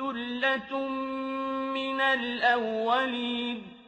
ثُلَّةٌ مِّنَ الْأَوَّلِينَ